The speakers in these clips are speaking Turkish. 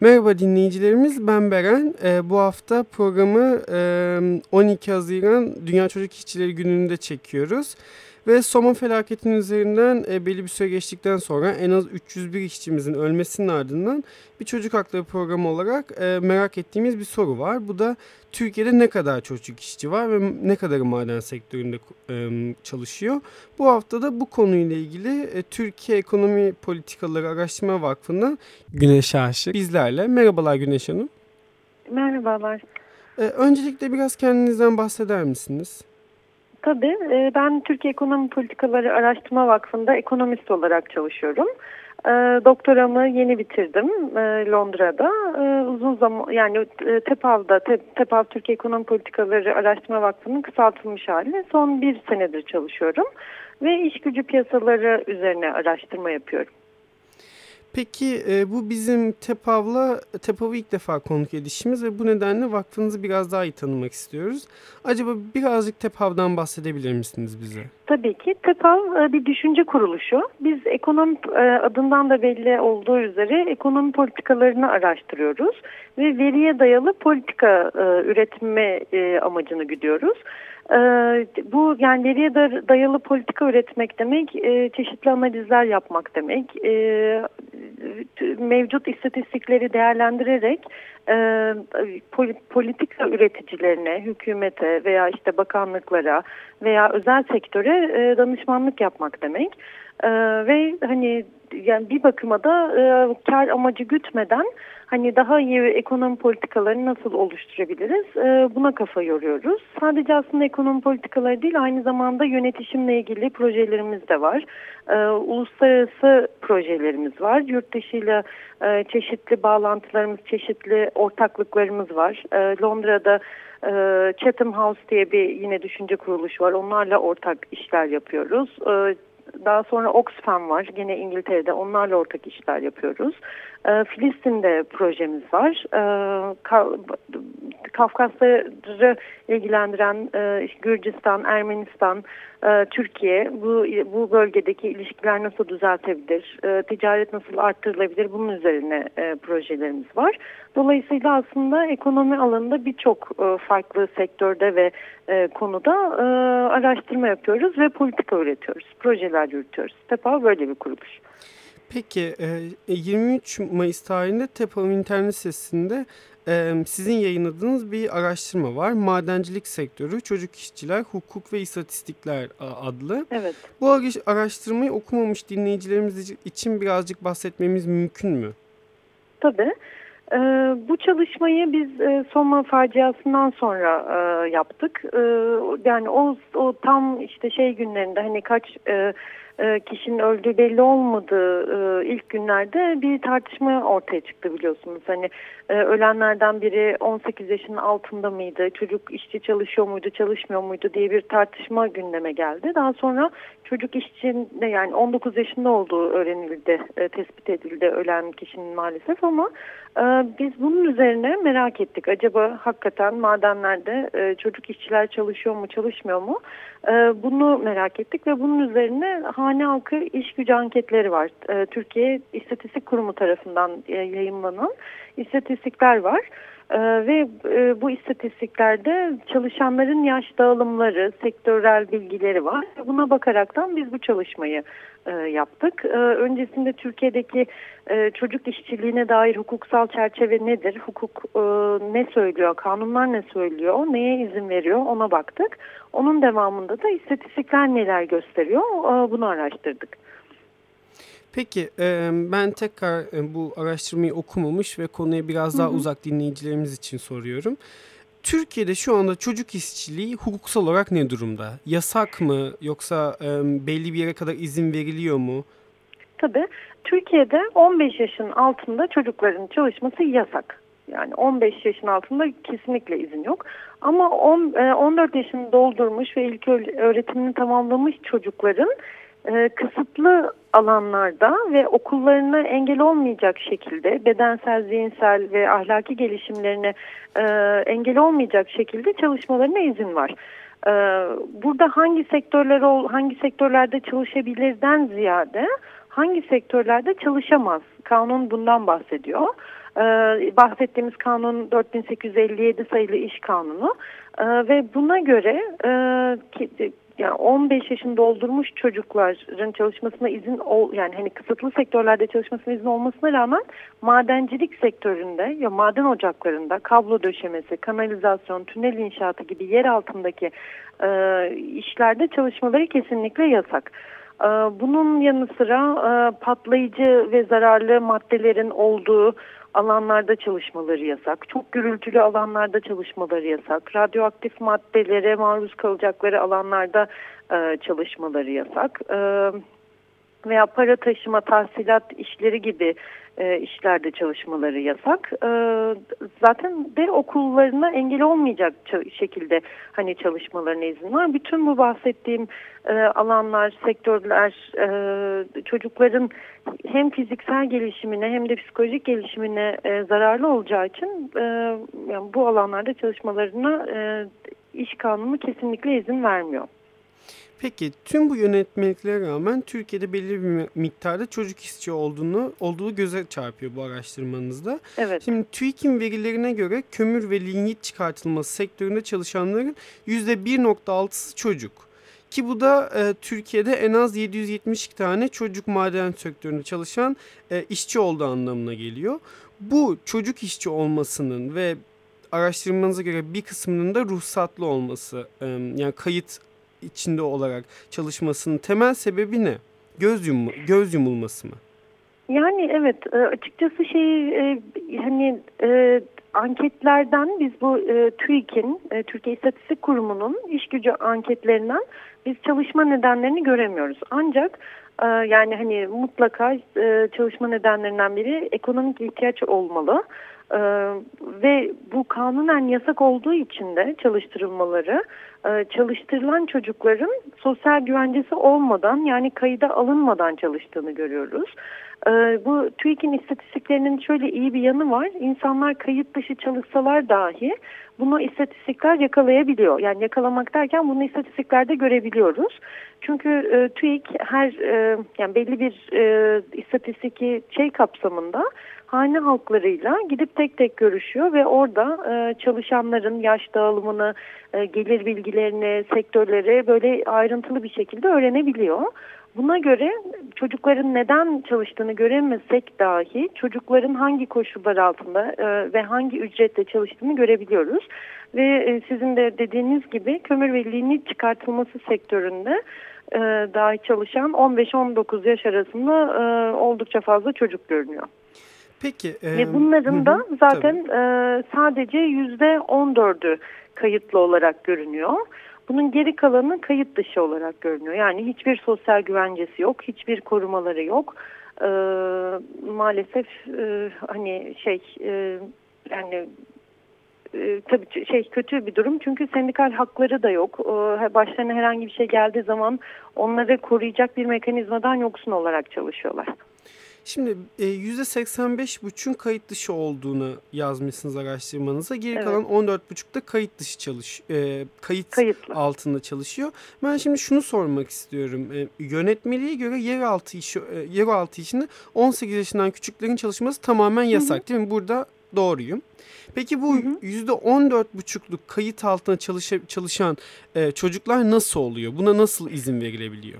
Merhaba dinleyicilerimiz ben Beren. E, bu hafta programı e, 12 Haziran Dünya Çocuk İşçileri Günü'nde çekiyoruz. Ve Soma felaketinin üzerinden e, belli bir süre geçtikten sonra en az 301 işçimizin ölmesinin ardından bir çocuk hakları programı olarak e, merak ettiğimiz bir soru var. Bu da Türkiye'de ne kadar çocuk işçi var ve ne kadarı maden sektöründe e, çalışıyor? Bu hafta da bu konuyla ilgili e, Türkiye Ekonomi Politikaları Araştırma Vakfı'ndan Güneş Aşık bizlerle. Merhabalar Güneş Hanım. Merhabalar. E, öncelikle biraz kendinizden bahseder misiniz? Tabii. E, ben Türkiye Ekonomi Politikaları Araştırma Vakfı'nda ekonomist olarak çalışıyorum. E, doktoramı yeni bitirdim e, Londra'da. Uzun zaman yani TEPAV'da, TEPAV Türkiye Ekonomi Politikaları Araştırma Vakfı'nın kısaltılmış hali. Son bir senedir çalışıyorum ve iş gücü piyasaları üzerine araştırma yapıyorum. Peki e, bu bizim TEPAV'la TEPAV'ı ilk defa konuk edişimiz ve bu nedenle vakfınızı biraz daha iyi tanımak istiyoruz. Acaba birazcık TEPAV'dan bahsedebilir misiniz bize? Tabii ki. TEPAV e, bir düşünce kuruluşu. Biz ekonomi e, adından da belli olduğu üzere ekonomi politikalarını araştırıyoruz ve veriye dayalı politika e, üretme amacını güdüyoruz. Ee, bu yani veriye dayalı politika üretmek demek, e, çeşitli analizler yapmak demek, e, mevcut istatistikleri değerlendirerek e, politika üreticilerine, hükümete veya işte bakanlıklara veya özel sektöre danışmanlık yapmak demek. ve hani yani bir bakıma da kar amacı gütmeden hani daha iyi ekonomi politikalarını nasıl oluşturabiliriz e, buna kafa yoruyoruz. Sadece aslında ekonomi politikaları değil aynı zamanda yönetişimle ilgili projelerimiz de var. E, uluslararası projelerimiz var. Yurt dışıyla e, çeşitli bağlantılarımız, çeşitli ortaklıklarımız var. E, Londra'da e, Chatham House diye bir yine düşünce kuruluşu var. Onlarla ortak işler yapıyoruz. E, daha sonra Oxfam var. Gene İngiltere'de onlarla ortak işler yapıyoruz. E, Filistin'de projemiz var. E, Kafkasları ilgilendiren e, Gürcistan, Ermenistan, e, Türkiye bu, bu bölgedeki ilişkiler nasıl düzeltebilir, e, ticaret nasıl arttırılabilir bunun üzerine projelerimiz var. Dolayısıyla aslında ekonomi alanında birçok farklı sektörde ve konuda araştırma yapıyoruz ve politika üretiyoruz, projeler yürütüyoruz. TEPA böyle bir kuruluş. Peki 23 Mayıs tarihinde TEPA'nın internet sitesinde sizin yayınladığınız bir araştırma var. Madencilik sektörü, çocuk işçiler, hukuk ve istatistikler adlı. Evet. Bu araştırmayı okumamış dinleyicilerimiz için birazcık bahsetmemiz mümkün mü? Tabii. Ee, bu çalışmayı biz e, Soma faciasından sonra e, yaptık. E, yani o, o tam işte şey günlerinde hani kaç e, e, kişinin öldüğü belli olmadığı e, ilk günlerde bir tartışma ortaya çıktı biliyorsunuz. Hani e, ölenlerden biri 18 yaşının altında mıydı, çocuk işçi çalışıyor muydu, çalışmıyor muydu diye bir tartışma gündeme geldi. Daha sonra çocuk işçinin yani 19 yaşında olduğu öğrenildi, tespit edildi ölen kişinin maalesef ama biz bunun üzerine merak ettik. Acaba hakikaten madenlerde çocuk işçiler çalışıyor mu, çalışmıyor mu? Bunu merak ettik ve bunun üzerine hane halkı iş gücü anketleri var. Türkiye İstatistik Kurumu tarafından yayınlanan istatistikler var. Ee, ve e, bu istatistiklerde çalışanların yaş dağılımları, sektörel bilgileri var. Buna bakaraktan biz bu çalışmayı e, yaptık. E, öncesinde Türkiye'deki e, çocuk işçiliğine dair hukuksal çerçeve nedir? Hukuk ne söylüyor? Kanunlar ne söylüyor? Neye izin veriyor? Ona baktık. Onun devamında da istatistikler neler gösteriyor? E, bunu araştırdık. Peki ben tekrar bu araştırmayı okumamış ve konuya biraz daha hı hı. uzak dinleyicilerimiz için soruyorum. Türkiye'de şu anda çocuk işçiliği hukuksal olarak ne durumda? Yasak mı yoksa belli bir yere kadar izin veriliyor mu? Tabii. Türkiye'de 15 yaşın altında çocukların çalışması yasak. Yani 15 yaşın altında kesinlikle izin yok. Ama 10, 14 yaşını doldurmuş ve ilk öğretimini tamamlamış çocukların e, kısıtlı alanlarda ve okullarına engel olmayacak şekilde bedensel, zihinsel ve ahlaki gelişimlerine e, engel olmayacak şekilde çalışmalarına izin var. E, burada hangi sektörler hangi sektörlerde çalışabilirden ziyade hangi sektörlerde çalışamaz? Kanun bundan bahsediyor. E, bahsettiğimiz kanun 4857 sayılı iş kanunu e, ve buna göre e, ki, yani 15 yaşını doldurmuş çocukların çalışmasına izin ol yani hani kısıtlı sektörlerde çalışmasına izin olmasına rağmen madencilik sektöründe ya maden ocaklarında kablo döşemesi, kanalizasyon, tünel inşaatı gibi yer altındaki e, işlerde çalışmaları kesinlikle yasak. E, bunun yanı sıra e, patlayıcı ve zararlı maddelerin olduğu alanlarda çalışmaları yasak. Çok gürültülü alanlarda çalışmaları yasak. Radyoaktif maddelere maruz kalacakları alanlarda e, çalışmaları yasak. Veya para taşıma, tahsilat işleri gibi e, işlerde çalışmaları yasak. E, zaten de okullarına engel olmayacak şekilde hani çalışmalarına izin var. Bütün bu bahsettiğim e, alanlar, sektörler e, çocukların hem fiziksel gelişimine hem de psikolojik gelişimine e, zararlı olacağı için e, yani bu alanlarda çalışmalarına e, iş kanunu kesinlikle izin vermiyor. Peki tüm bu yönetmeliklere rağmen Türkiye'de belirli bir miktarda çocuk işçi olduğunu olduğu göze çarpıyor bu araştırmanızda. Evet. Şimdi TÜİK'in verilerine göre kömür ve lignit çıkartılması sektöründe çalışanların %1.6'sı çocuk. Ki bu da e, Türkiye'de en az 772 tane çocuk maden sektöründe çalışan e, işçi olduğu anlamına geliyor. Bu çocuk işçi olmasının ve araştırmanıza göre bir kısmının da ruhsatlı olması e, yani kayıt içinde olarak çalışmasının temel sebebi ne? Göz, yum göz yumulması mı? Yani evet e, açıkçası şey e, hani e, anketlerden biz bu TÜİK'in Türkiye İstatistik Kurumu'nun iş gücü anketlerinden biz çalışma nedenlerini göremiyoruz. Ancak yani hani mutlaka çalışma nedenlerinden biri ekonomik ihtiyaç olmalı. Ee, ve bu kanunen yasak olduğu için de çalıştırılmaları e, çalıştırılan çocukların sosyal güvencesi olmadan yani kayıda alınmadan çalıştığını görüyoruz. E, bu TÜİK'in istatistiklerinin şöyle iyi bir yanı var. İnsanlar kayıt dışı çalışsalar dahi bunu istatistikler yakalayabiliyor. Yani yakalamak derken bunu istatistiklerde görebiliyoruz. Çünkü e, TÜİK her e, yani belli bir e, istatistik şey kapsamında hane halklarıyla gidip tek tek görüşüyor ve orada e, çalışanların yaş dağılımını, e, gelir bilgilerini, sektörleri böyle ayrıntılı bir şekilde öğrenebiliyor. Buna göre çocukların neden çalıştığını göremesek dahi çocukların hangi koşullar altında e, ve hangi ücretle çalıştığını görebiliyoruz. Ve e, sizin de dediğiniz gibi kömür ve lignit çıkartılması sektöründe e, dahi çalışan 15-19 yaş arasında e, oldukça fazla çocuk görünüyor. Peki. E, Ve bunların da zaten e, sadece yüzde on dördü kayıtlı olarak görünüyor. Bunun geri kalanı kayıt dışı olarak görünüyor. Yani hiçbir sosyal güvencesi yok, hiçbir korumaları yok. E, maalesef e, hani şey e, yani e, tabii şey kötü bir durum çünkü sendikal hakları da yok. E, başlarına herhangi bir şey geldiği zaman onları koruyacak bir mekanizmadan yoksun olarak çalışıyorlar. Şimdi %85,5'ün e, kayıt dışı olduğunu yazmışsınız araştırmanıza. Geri evet. kalan 14,5'da kayıt dışı çalış e, kayıt Kayıtlı. altında çalışıyor. Ben şimdi şunu sormak istiyorum. E, yönetmeliğe göre yeraltı işi e, yeraltı işinde 18 yaşından küçüklerin çalışması tamamen yasak hı hı. değil mi? Burada doğruyum. Peki bu yüzde on dört buçukluk kayıt altına çalışan e, çocuklar nasıl oluyor? Buna nasıl izin verilebiliyor?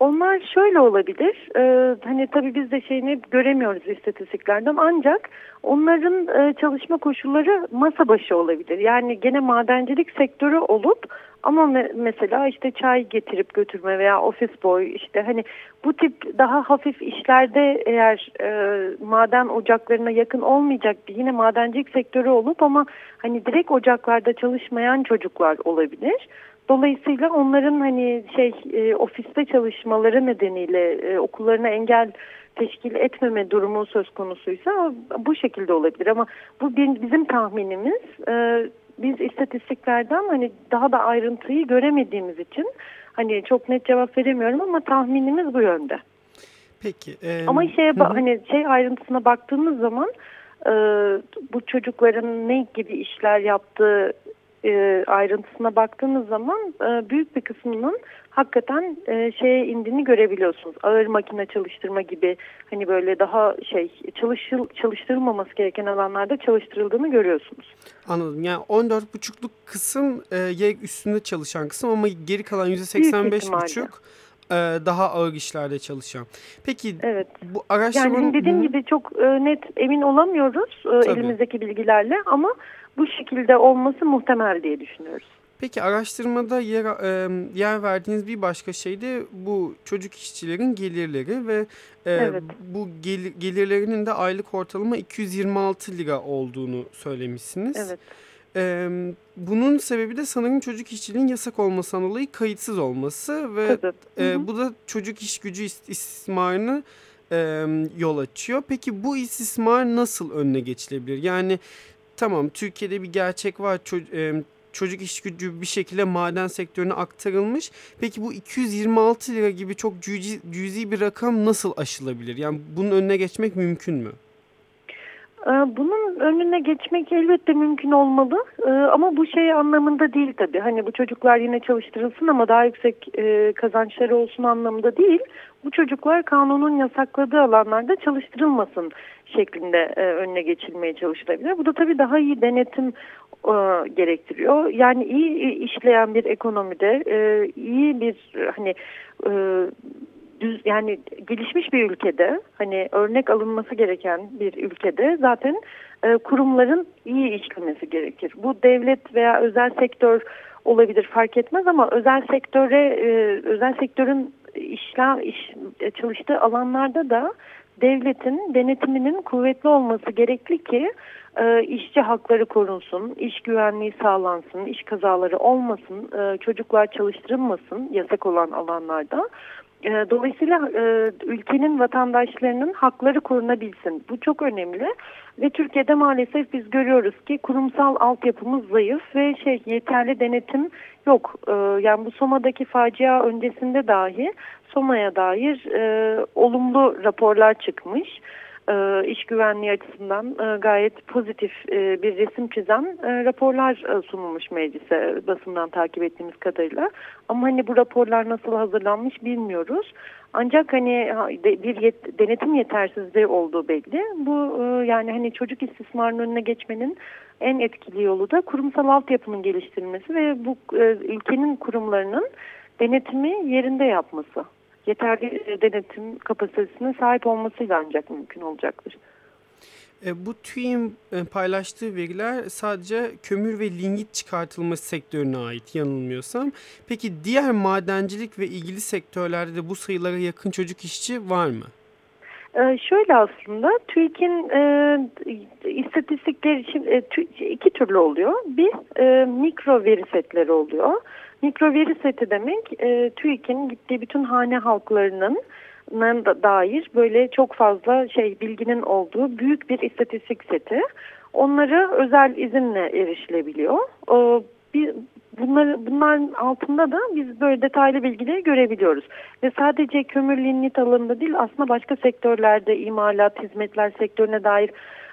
Onlar şöyle olabilir. Ee, hani tabii biz de şeyini göremiyoruz istatistiklerden ancak onların e, çalışma koşulları masa başı olabilir. Yani gene madencilik sektörü olup ama me mesela işte çay getirip götürme veya ofis boy işte hani bu tip daha hafif işlerde eğer e, maden ocaklarına yakın olmayacak bir yine madencilik sektörü olup ama hani direkt ocaklarda çalışmayan çocuklar olabilir. Dolayısıyla onların hani şey e, ofiste çalışmaları nedeniyle e, okullarına engel teşkil etmeme durumu söz konusuysa bu şekilde olabilir ama bu bizim tahminimiz. E, biz istatistiklerden hani daha da ayrıntıyı göremediğimiz için hani çok net cevap veremiyorum ama tahminimiz bu yönde. Peki. E, ama şeye hı. hani şey ayrıntısına baktığımız zaman e, bu çocukların ne gibi işler yaptığı e, ayrıntısına baktığınız zaman e, büyük bir kısmının hakikaten e, şeye indiğini görebiliyorsunuz. Ağır makine çalıştırma gibi hani böyle daha şey çalışıl, çalıştırılmaması gereken alanlarda çalıştırıldığını görüyorsunuz. Anladım. Yani 14,5'luk kısım e, üstünde çalışan kısım ama geri kalan %85,5 e, daha ağır işlerde çalışan. Peki evet. bu araştırmanın... Yani dediğim gibi çok e, net emin olamıyoruz e, elimizdeki bilgilerle ama bu şekilde olması muhtemel diye düşünüyoruz. Peki araştırmada yer, e, yer verdiğiniz bir başka şey de bu çocuk işçilerin gelirleri ve e, evet. bu gel, gelirlerinin de aylık ortalama 226 lira olduğunu söylemişsiniz. Evet. E, bunun sebebi de sanırım çocuk işçiliğin yasak olmasından dolayı kayıtsız olması ve E, bu da çocuk iş gücü istismarını e, yol açıyor. Peki bu istismar nasıl önüne geçilebilir? Yani tamam Türkiye'de bir gerçek var. Ço e, çocuk iş gücü bir şekilde maden sektörüne aktarılmış. Peki bu 226 lira gibi çok cüzi, cüzi bir rakam nasıl aşılabilir? Yani bunun önüne geçmek mümkün mü? Ee, bunun önüne geçmek elbette mümkün olmalı ee, ama bu şey anlamında değil tabii. Hani bu çocuklar yine çalıştırılsın ama daha yüksek e, kazançları olsun anlamında değil. Bu çocuklar kanunun yasakladığı alanlarda çalıştırılmasın şeklinde e, önüne geçilmeye çalışılabilir. Bu da tabii daha iyi denetim e, gerektiriyor. Yani iyi işleyen bir ekonomide, iyi bir hani düz yani gelişmiş bir ülkede, hani örnek alınması gereken bir ülkede zaten e, kurumların iyi işlemesi gerekir. Bu devlet veya özel sektör olabilir fark etmez ama özel sektöre e, özel sektörün işler iş, çalıştığı alanlarda da devletin denetiminin kuvvetli olması gerekli ki e, işçi hakları korunsun, iş güvenliği sağlansın, iş kazaları olmasın, e, çocuklar çalıştırılmasın yasak olan alanlarda. E, dolayısıyla e, ülkenin vatandaşlarının hakları korunabilsin. Bu çok önemli ve Türkiye'de maalesef biz görüyoruz ki kurumsal altyapımız zayıf ve şey yeterli denetim yok. E, yani bu Soma'daki facia öncesinde dahi Soma'ya dair e, olumlu raporlar çıkmış e, iş güvenliği açısından e, gayet pozitif e, bir resim çizen e, raporlar sunulmuş meclise basından takip ettiğimiz kadarıyla. Ama hani bu raporlar nasıl hazırlanmış bilmiyoruz. Ancak hani bir yet, denetim yetersizliği olduğu belli. Bu yani hani çocuk istismarının önüne geçmenin en etkili yolu da kurumsal altyapının geliştirilmesi ve bu ülkenin kurumlarının denetimi yerinde yapması yeterli e, denetim kapasitesine sahip olmasıyla ancak mümkün olacaktır. E, bu TÜİ'nin e, paylaştığı veriler sadece kömür ve lignit çıkartılması sektörüne ait yanılmıyorsam. Peki diğer madencilik ve ilgili sektörlerde de bu sayılara yakın çocuk işçi var mı? Ee, şöyle aslında TÜİK'in e, istatistikleri e, iki türlü oluyor. Bir e, mikro veri setleri oluyor. Mikro veri seti demek e, TÜİK'in gittiği bütün hane halklarının da dair böyle çok fazla şey bilginin olduğu büyük bir istatistik seti. Onları özel izinle erişilebiliyor. E, bir, bunlar, bunların altında da biz böyle detaylı bilgileri görebiliyoruz. Ve sadece kömür lignit alanında değil aslında başka sektörlerde imalat, hizmetler sektörüne dair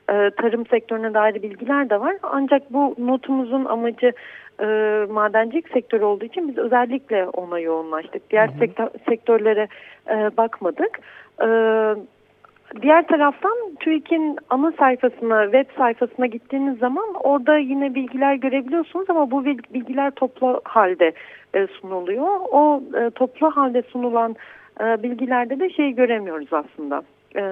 e, tarım sektörüne dair bilgiler de var. Ancak bu notumuzun amacı e, madencilik sektörü olduğu için biz özellikle ona yoğunlaştık. Diğer hı hı. Sektör, sektörlere e, bakmadık. E, diğer taraftan TÜİK'in ana sayfasına, web sayfasına gittiğiniz zaman orada yine bilgiler görebiliyorsunuz ama bu bilgiler toplu halde e, sunuluyor. O e, toplu halde sunulan e, bilgilerde de şey göremiyoruz aslında e,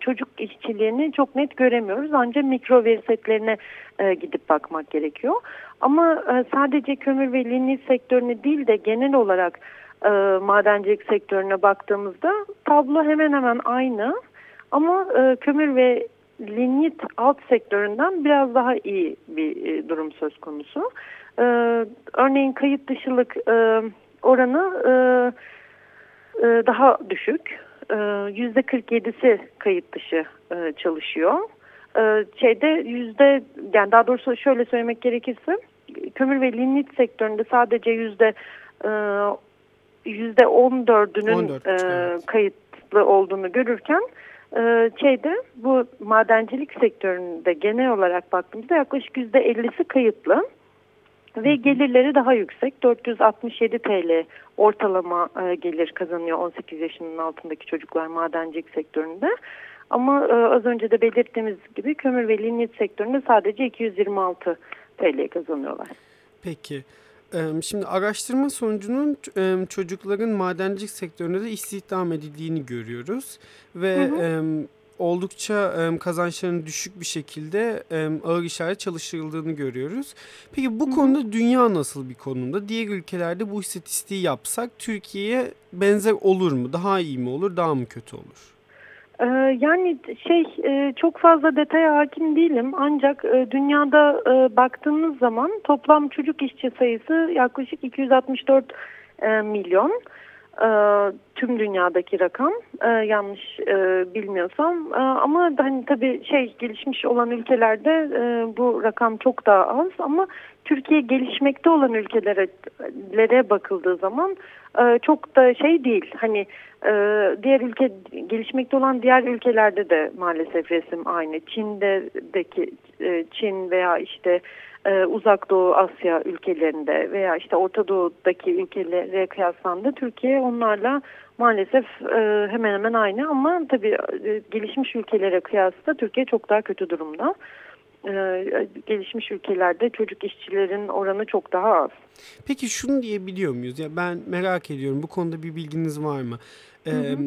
çocuk işçiliğini çok net göremiyoruz. Ancak mikro veri e, gidip bakmak gerekiyor. Ama e, sadece kömür ve lignit sektörüne değil de genel olarak e, madencilik sektörüne baktığımızda tablo hemen hemen aynı. Ama e, kömür ve lignit alt sektöründen biraz daha iyi bir e, durum söz konusu. E, örneğin kayıt dışılık e, oranı e, e, daha düşük. %47'si e, kayıt dışı e, çalışıyor. E, şeyde yüzde yani daha doğrusu şöyle söylemek gerekirse kömür ve lignit sektöründe sadece yüzde yüzde on dördünün kayıtlı olduğunu görürken şeyde bu madencilik sektöründe genel olarak baktığımızda yaklaşık yüzde ellisi kayıtlı. Ve gelirleri daha yüksek 467 TL ortalama e, gelir kazanıyor 18 yaşının altındaki çocuklar madencilik sektöründe. Ama e, az önce de belirttiğimiz gibi kömür ve lignit sektöründe sadece 226 TL kazanıyorlar. Peki. Şimdi araştırma sonucunun çocukların madencilik sektöründe de istihdam edildiğini görüyoruz ve hı hı. Oldukça kazançlarının düşük bir şekilde ağır işlerde çalıştırıldığını görüyoruz. Peki bu hı hı. konuda dünya nasıl bir konumda? Diğer ülkelerde bu istatistiği yapsak Türkiye'ye benzer olur mu? Daha iyi mi olur, daha mı kötü olur? Yani şey çok fazla detaya hakim değilim ancak dünyada baktığımız zaman toplam çocuk işçi sayısı yaklaşık 264 milyon tüm dünyadaki rakam yanlış bilmiyorsam. Ama hani tabii şey gelişmiş olan ülkelerde bu rakam çok daha az. Ama Türkiye gelişmekte olan ülkelere bakıldığı zaman çok da şey değil. Hani ee, diğer ülke gelişmekte olan diğer ülkelerde de maalesef resim aynı. Çin'deki e, Çin veya işte e, Uzak Doğu Asya ülkelerinde veya işte Orta Doğu'daki ülkelere kıyaslandı. Türkiye onlarla maalesef e, hemen hemen aynı ama tabii gelişmiş ülkelere kıyasla Türkiye çok daha kötü durumda. gelişmiş ülkelerde çocuk işçilerin oranı çok daha az. Peki şunu diyebiliyor muyuz? Ya ben merak ediyorum bu konuda bir bilginiz var mı? Ee, hı hı.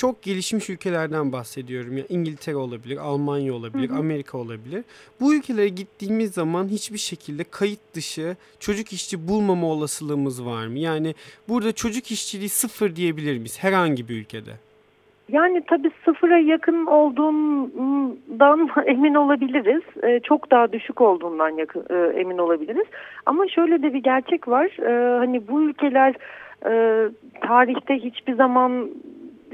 Çok gelişmiş ülkelerden bahsediyorum. Ya İngiltere olabilir, Almanya olabilir, hı hı. Amerika olabilir. Bu ülkelere gittiğimiz zaman hiçbir şekilde kayıt dışı çocuk işçi bulmama olasılığımız var mı? Yani burada çocuk işçiliği sıfır diyebilir miyiz herhangi bir ülkede? Yani tabii sıfıra yakın olduğundan emin olabiliriz. Ee, çok daha düşük olduğundan yakın, e, emin olabiliriz. Ama şöyle de bir gerçek var. Ee, hani bu ülkeler e, tarihte hiçbir zaman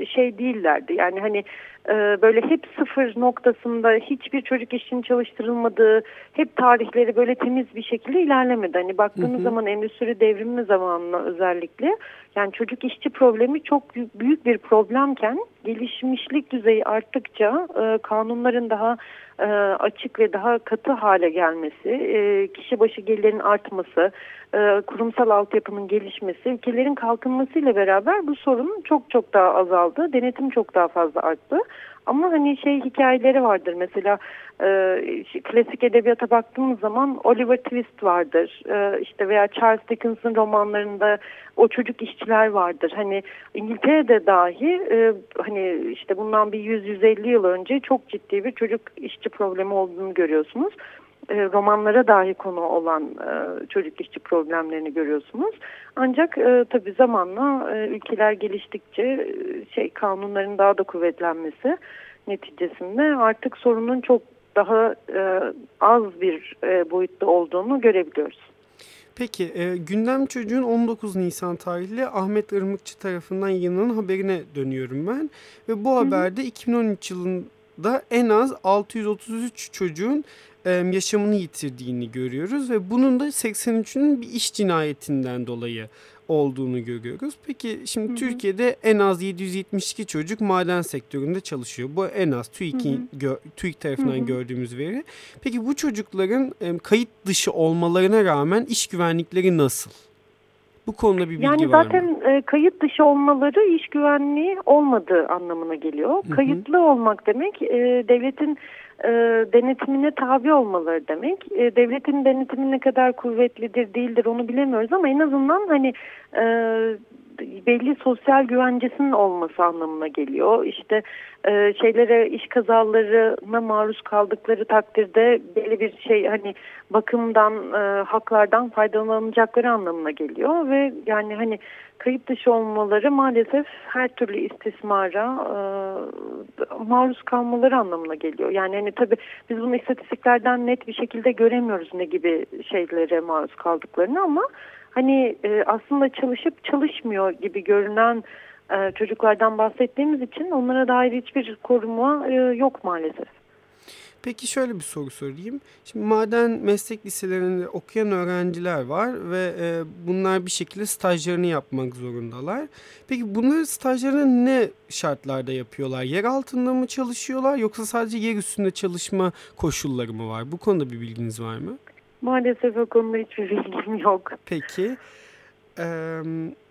şey değillerdi. Yani hani e, böyle hep sıfır noktasında hiçbir çocuk işinin çalıştırılmadığı, hep tarihleri böyle temiz bir şekilde ilerlemedi. Hani baktığınız hı hı. zaman endüstri devrimi zamanına özellikle yani çocuk işçi problemi çok büyük bir problemken gelişmişlik düzeyi arttıkça e, kanunların daha e, açık ve daha katı hale gelmesi, e, kişi başı gelirin artması, e, kurumsal altyapının gelişmesi, ülkelerin kalkınmasıyla beraber bu sorun çok çok daha azaldı. Denetim çok daha fazla arttı. Ama hani şey hikayeleri vardır mesela e, klasik edebiyata baktığımız zaman Oliver Twist vardır e, işte veya Charles Dickens'ın romanlarında o çocuk işçiler vardır. Hani İngiltere'de dahi e, hani işte bundan bir 100-150 yıl önce çok ciddi bir çocuk işçi problemi olduğunu görüyorsunuz. E, romanlara dahi konu olan e, çocuk işçi problemlerini görüyorsunuz. Ancak e, tabii zamanla e, ülkeler geliştikçe e, şey kanunların daha da kuvvetlenmesi neticesinde artık sorunun çok daha e, az bir e, boyutta olduğunu görebiliyoruz. Peki e, gündem çocuğun 19 Nisan tarihli Ahmet Irmıkçı tarafından yayınlanan haberine dönüyorum ben. Ve bu haberde 2013 yılında en az 633 çocuğun yaşamını yitirdiğini görüyoruz ve bunun da 83'ünün bir iş cinayetinden dolayı olduğunu görüyoruz. Peki şimdi hı hı. Türkiye'de en az 772 çocuk maden sektöründe çalışıyor. Bu en az TÜİK'in TÜİK tarafından hı hı. gördüğümüz veri. Peki bu çocukların kayıt dışı olmalarına rağmen iş güvenlikleri nasıl? Bu konuda bir bilgi yani var mı? Yani zaten kayıt dışı olmaları iş güvenliği olmadığı anlamına geliyor. Hı hı. Kayıtlı olmak demek e, devletin e, denetimine tabi olmaları demek. E, devletin denetimi ne kadar kuvvetlidir değildir onu bilemiyoruz ama en azından hani e, belli sosyal güvencesinin olması anlamına geliyor. İşte e, şeylere iş kazalarına maruz kaldıkları takdirde belli bir şey hani bakımdan e, haklardan faydalanacakları anlamına geliyor ve yani hani kayıp dışı olmaları maalesef her türlü istismara e, maruz kalmaları anlamına geliyor. Yani hani tabii biz bunu istatistiklerden net bir şekilde göremiyoruz ne gibi şeylere maruz kaldıklarını ama hani e, aslında çalışıp çalışmıyor gibi görünen e, çocuklardan bahsettiğimiz için onlara dair hiçbir koruma e, yok maalesef. Peki şöyle bir soru sorayım. Şimdi maden meslek liselerinde okuyan öğrenciler var ve e, bunlar bir şekilde stajlarını yapmak zorundalar. Peki bunları stajlarını ne şartlarda yapıyorlar? Yer altında mı çalışıyorlar yoksa sadece yer üstünde çalışma koşulları mı var? Bu konuda bir bilginiz var mı? Maalesef o konuda hiçbir bilgim yok. Peki. Ee,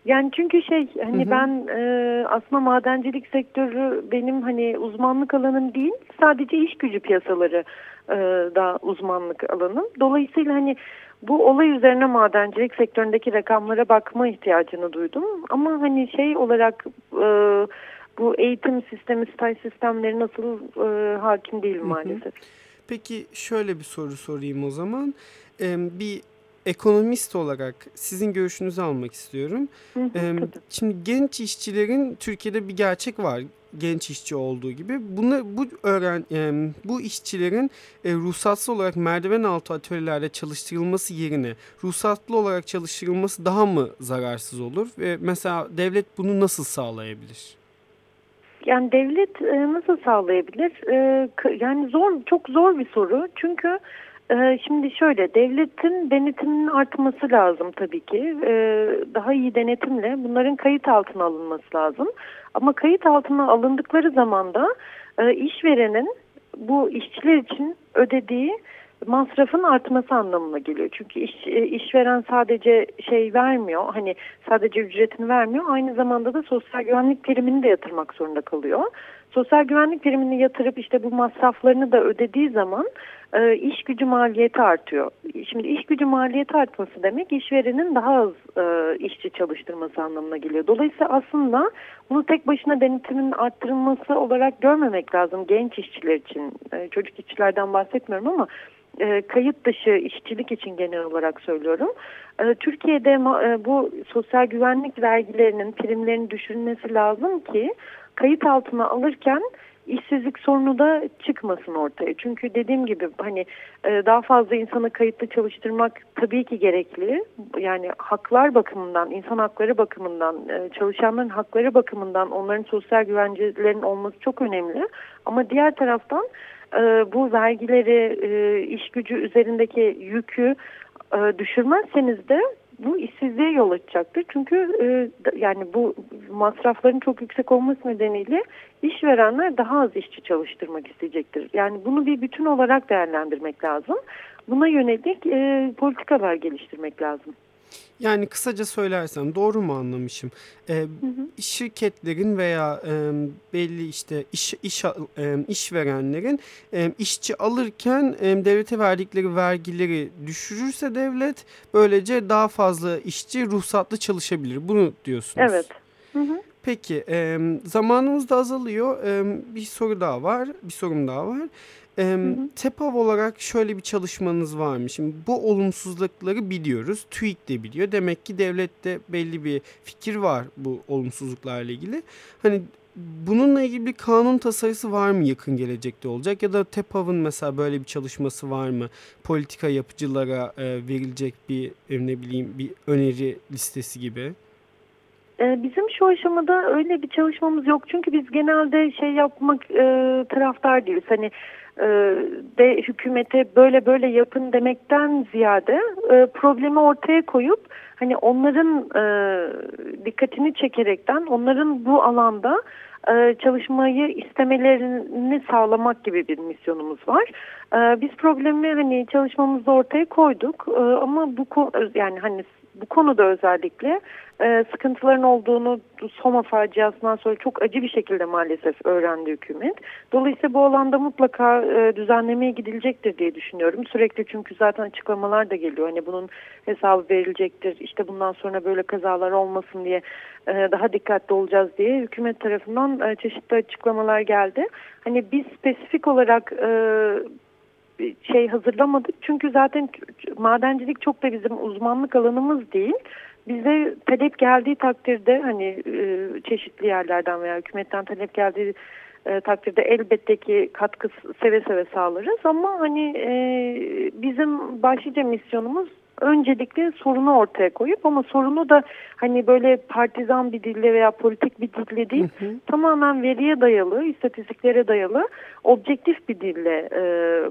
yani çünkü şey hani hı hı. ben e, aslında madencilik sektörü benim hani uzmanlık alanım değil. Sadece iş gücü piyasaları e, da uzmanlık alanım. Dolayısıyla hani bu olay üzerine madencilik sektöründeki rakamlara bakma ihtiyacını duydum. Ama hani şey olarak e, bu eğitim sistemi, staj sistemleri nasıl e, hakim değil maalesef. Hı hı. Peki şöyle bir soru sorayım o zaman. Ee, bir ekonomist olarak sizin görüşünüzü almak istiyorum. Hı hı, ee, şimdi genç işçilerin Türkiye'de bir gerçek var genç işçi olduğu gibi. Bunu bu öğren e, bu işçilerin e, ruhsatsız olarak merdiven altı atölyelerde çalıştırılması yerine ruhsatlı olarak çalıştırılması daha mı zararsız olur ve mesela devlet bunu nasıl sağlayabilir? Yani devlet e, nasıl sağlayabilir? E, yani zor, çok zor bir soru. Çünkü e, şimdi şöyle, devletin denetiminin artması lazım tabii ki. E, daha iyi denetimle bunların kayıt altına alınması lazım. Ama kayıt altına alındıkları zaman da e, işverenin bu işçiler için ödediği masrafın artması anlamına geliyor. Çünkü iş, e, işveren sadece şey vermiyor, hani sadece ücretini vermiyor. Aynı zamanda da sosyal güvenlik primini de yatırmak zorunda kalıyor. Sosyal güvenlik primini yatırıp işte bu masraflarını da ödediği zaman e, iş gücü maliyeti artıyor. Şimdi iş gücü maliyeti artması demek işverenin daha az e, işçi çalıştırması anlamına geliyor. Dolayısıyla aslında bunu tek başına denetimin arttırılması olarak görmemek lazım genç işçiler için. E, çocuk işçilerden bahsetmiyorum ama e, kayıt dışı işçilik için genel olarak söylüyorum. E, Türkiye'de e, bu sosyal güvenlik vergilerinin primlerini düşürülmesi lazım ki kayıt altına alırken işsizlik sorunu da çıkmasın ortaya. Çünkü dediğim gibi hani e, daha fazla insanı kayıtlı çalıştırmak tabii ki gerekli. Yani haklar bakımından, insan hakları bakımından, e, çalışanların hakları bakımından onların sosyal güvencelerin olması çok önemli. Ama diğer taraftan e, bu vergileri, iş gücü üzerindeki yükü düşürmezseniz de bu işsizliğe yol açacaktır. Çünkü e, yani bu masrafların çok yüksek olması nedeniyle işverenler daha az işçi çalıştırmak isteyecektir. Yani bunu bir bütün olarak değerlendirmek lazım. Buna yönelik e, politikalar geliştirmek lazım. Yani kısaca söylersem doğru mu anlamışım? Ee, hı hı. Şirketlerin veya e, belli işte iş iş e, işverenlerin e, işçi alırken e, devlete verdikleri vergileri düşürürse devlet böylece daha fazla işçi ruhsatlı çalışabilir. Bunu diyorsunuz. Evet. Hı hı. Peki e, zamanımız da azalıyor. E, bir soru daha var. Bir sorum daha var. E, TEPAV olarak şöyle bir çalışmanız var mı? Şimdi bu olumsuzlukları biliyoruz. TÜİK de biliyor. Demek ki devlette belli bir fikir var bu olumsuzluklarla ilgili. Hani bununla ilgili bir kanun tasarısı var mı yakın gelecekte olacak? Ya da TEPAV'ın mesela böyle bir çalışması var mı? Politika yapıcılara e, verilecek bir e, ne bileyim bir öneri listesi gibi. Ee, bizim şu aşamada öyle bir çalışmamız yok. Çünkü biz genelde şey yapmak e, taraftar değiliz. Hani e, de hükümete böyle böyle yapın demekten ziyade e, problemi ortaya koyup hani onların e, dikkatini çekerekten onların bu alanda e, çalışmayı istemelerini sağlamak gibi bir misyonumuz var. E, biz problemi hani çalışmamızda ortaya koyduk e, ama bu yani hani bu konuda özellikle e, sıkıntıların olduğunu Soma faciasından sonra çok acı bir şekilde maalesef öğrendi hükümet. Dolayısıyla bu alanda mutlaka e, düzenlemeye gidilecektir diye düşünüyorum. Sürekli çünkü zaten açıklamalar da geliyor. Hani bunun hesabı verilecektir. İşte bundan sonra böyle kazalar olmasın diye e, daha dikkatli olacağız diye hükümet tarafından e, çeşitli açıklamalar geldi. Hani biz spesifik olarak e, şey hazırlamadık. Çünkü zaten madencilik çok da bizim uzmanlık alanımız değil. Bize talep geldiği takdirde hani e, çeşitli yerlerden veya hükümetten talep geldiği e, takdirde elbette ki katkı seve seve sağlarız ama hani e, bizim başlıca misyonumuz öncelikle sorunu ortaya koyup ama sorunu da hani böyle partizan bir dille veya politik bir dille değil hı hı. tamamen veriye dayalı, istatistiklere dayalı objektif bir dille e,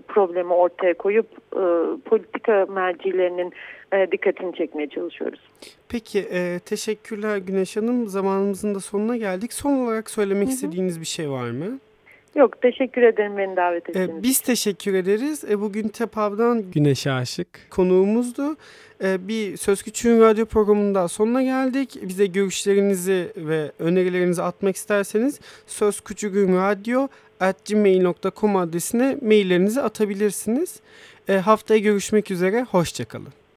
problemi ortaya koyup e, politika mercilerinin e, dikkatini çekmeye çalışıyoruz. Peki e, teşekkürler Güneş Hanım. Zamanımızın da sonuna geldik. Son olarak söylemek hı hı. istediğiniz bir şey var mı? Yok teşekkür ederim beni davet ettiğiniz ee, Biz teşekkür ederiz. Ee, bugün TEPAV'dan Güneş'e aşık konuğumuzdu. Ee, bir Söz Küçüğün radyo programında sonuna geldik. Bize görüşlerinizi ve önerilerinizi atmak isterseniz Söz Küçüğün radyo gmail.com adresine maillerinizi atabilirsiniz. Haftaya görüşmek üzere, hoşçakalın.